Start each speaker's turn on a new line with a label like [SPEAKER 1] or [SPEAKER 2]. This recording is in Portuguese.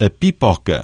[SPEAKER 1] a pipoca.